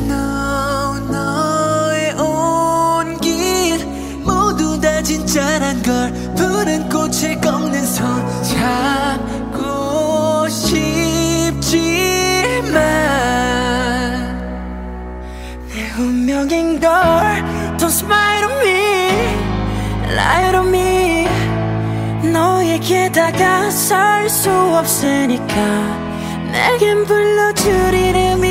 Know 너의 온 길 모두 다 진짜란 걸 푸른 꽃을 꺾는 손 잡고 싶지만 내 운명인 걸 Don't smile on me Lie on me. 너에게 다가설 수 없으니까 내겐 불러줄 이름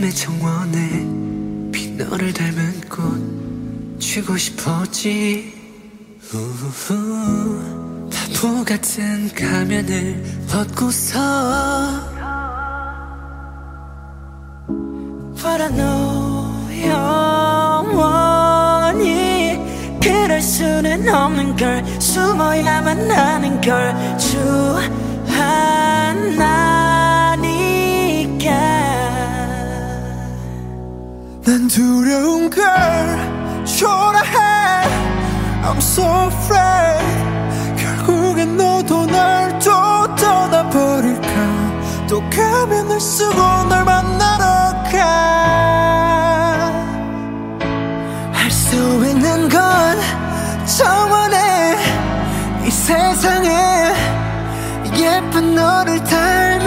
외로움의 정원에 비 너를 닮은 꽃 쥐고 싶었지. 우후 바보 같은 가면을 벗고서 But I know 영원히 그럴 수는 없는 걸. 숨어야만 하는 걸. 주 두려운 걸 초라해. I'm so afraid. 결국엔 너도 날 또 떠나버릴까? 또 가면을 쓰고 널 만나러 가. 할 수 있는 건 정원에 이 세상에. 예쁜 너를 닮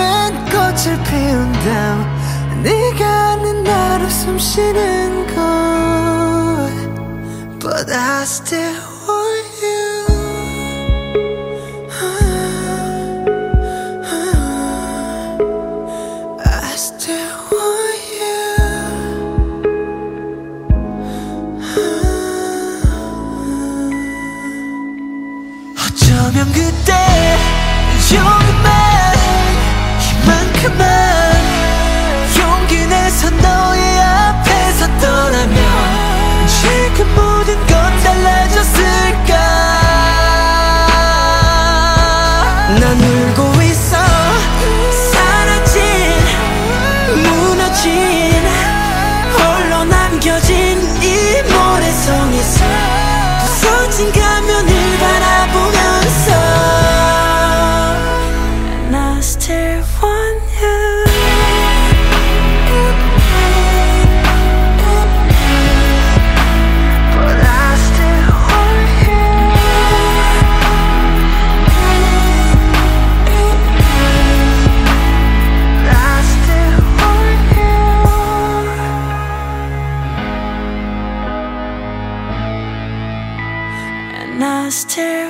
쉬는 곳 But I still want you I still want you 어쩌면 그때 she nas te